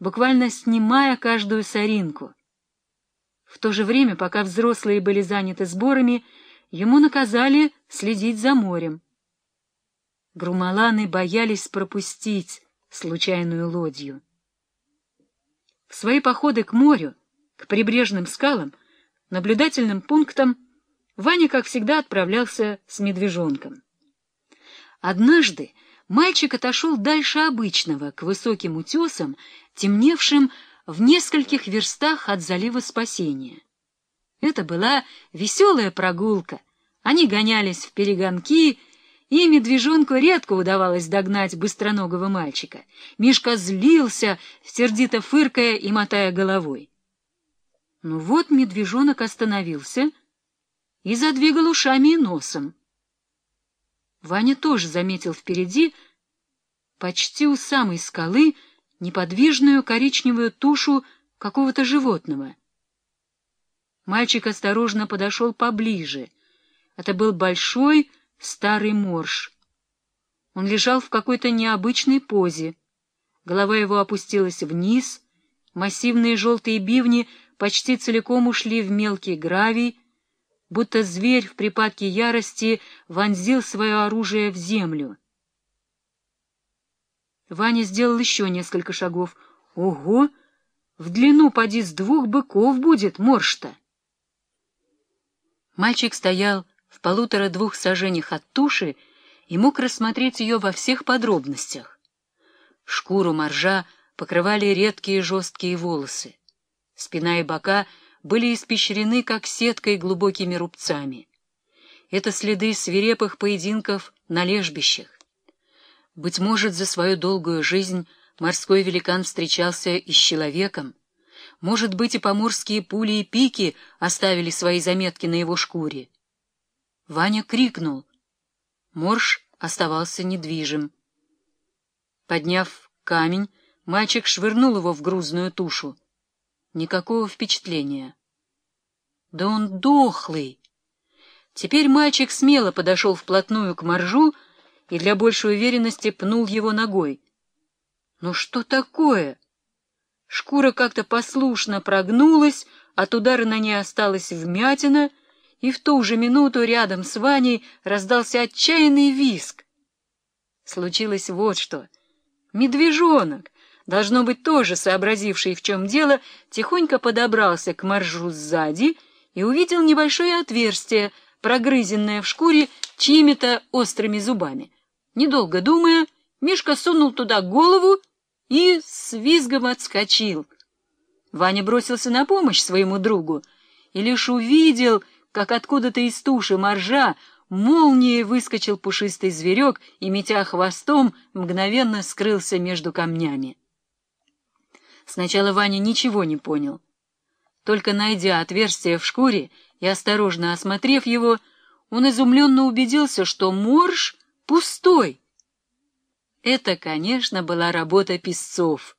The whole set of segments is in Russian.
буквально снимая каждую соринку. В то же время, пока взрослые были заняты сборами, ему наказали следить за морем. Грумаланы боялись пропустить случайную лодью. В свои походы к морю, к прибрежным скалам, наблюдательным пунктам Ваня, как всегда, отправлялся с медвежонком. Однажды мальчик отошел дальше обычного, к высоким утесам, темневшим в нескольких верстах от залива Спасения. Это была веселая прогулка. Они гонялись в перегонки, и медвежонку редко удавалось догнать быстроногого мальчика. Мишка злился, сердито фыркая и мотая головой. Ну вот медвежонок остановился и задвигал ушами и носом. Ваня тоже заметил впереди, почти у самой скалы, неподвижную коричневую тушу какого-то животного. Мальчик осторожно подошел поближе. Это был большой старый морж. Он лежал в какой-то необычной позе. Голова его опустилась вниз, массивные желтые бивни почти целиком ушли в мелкий гравий, будто зверь в припадке ярости вонзил свое оружие в землю. Ваня сделал еще несколько шагов. Ого! В длину поди с двух быков будет морж-то! Мальчик стоял в полутора-двух сажениях от туши и мог рассмотреть ее во всех подробностях. Шкуру моржа покрывали редкие жесткие волосы. Спина и бока были испещрены, как сеткой, глубокими рубцами. Это следы свирепых поединков на лежбищах. Быть может, за свою долгую жизнь морской великан встречался и с человеком. Может быть, и поморские пули и пики оставили свои заметки на его шкуре. Ваня крикнул. Морж оставался недвижим. Подняв камень, мальчик швырнул его в грузную тушу. Никакого впечатления. Да он дохлый! Теперь мальчик смело подошел вплотную к моржу и для большей уверенности пнул его ногой. Ну что такое? Шкура как-то послушно прогнулась, от удара на ней осталась вмятина, и в ту же минуту рядом с Ваней раздался отчаянный виск. Случилось вот что. Медвежонок, должно быть, тоже сообразивший, в чем дело, тихонько подобрался к моржу сзади и увидел небольшое отверстие, прогрызенное в шкуре чьими-то острыми зубами. Недолго думая, Мишка сунул туда голову и с визгом отскочил. Ваня бросился на помощь своему другу и лишь увидел, как откуда-то из туши моржа молнией выскочил пушистый зверек и, метя хвостом, мгновенно скрылся между камнями. Сначала Ваня ничего не понял. Только найдя отверстие в шкуре и осторожно осмотрев его, он изумленно убедился, что морж пустой. Это, конечно, была работа песцов.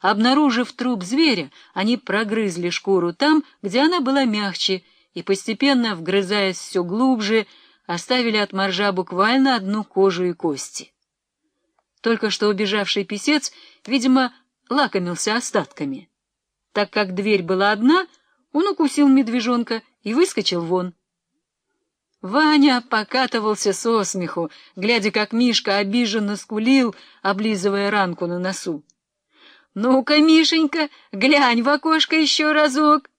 Обнаружив труп зверя, они прогрызли шкуру там, где она была мягче, и, постепенно, вгрызаясь все глубже, оставили от моржа буквально одну кожу и кости. Только что убежавший писец, видимо, лакомился остатками. Так как дверь была одна, он укусил медвежонка и выскочил вон. Ваня покатывался со смеху, глядя, как Мишка обиженно скулил, облизывая ранку на носу. — Ну-ка, Мишенька, глянь в окошко еще разок.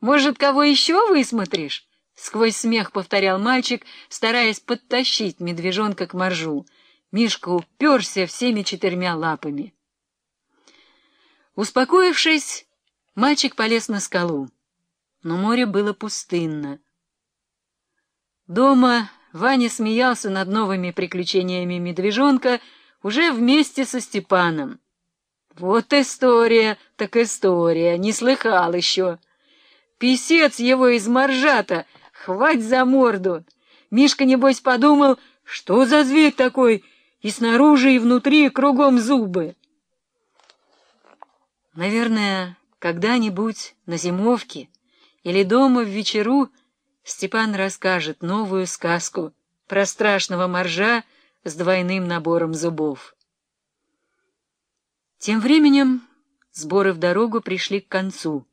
Может, кого еще высмотришь? — сквозь смех повторял мальчик, стараясь подтащить медвежонка к моржу. Мишка уперся всеми четырьмя лапами. Успокоившись, мальчик полез на скалу, но море было пустынно. Дома Ваня смеялся над новыми приключениями медвежонка уже вместе со Степаном. Вот история, так история, не слыхал еще. Писец его из моржата, хвать за морду. Мишка, небось, подумал, что за зверь такой, и снаружи, и внутри, кругом зубы. Наверное, когда-нибудь на зимовке или дома в вечеру Степан расскажет новую сказку про страшного моржа с двойным набором зубов. Тем временем Сборы в дорогу пришли к концу.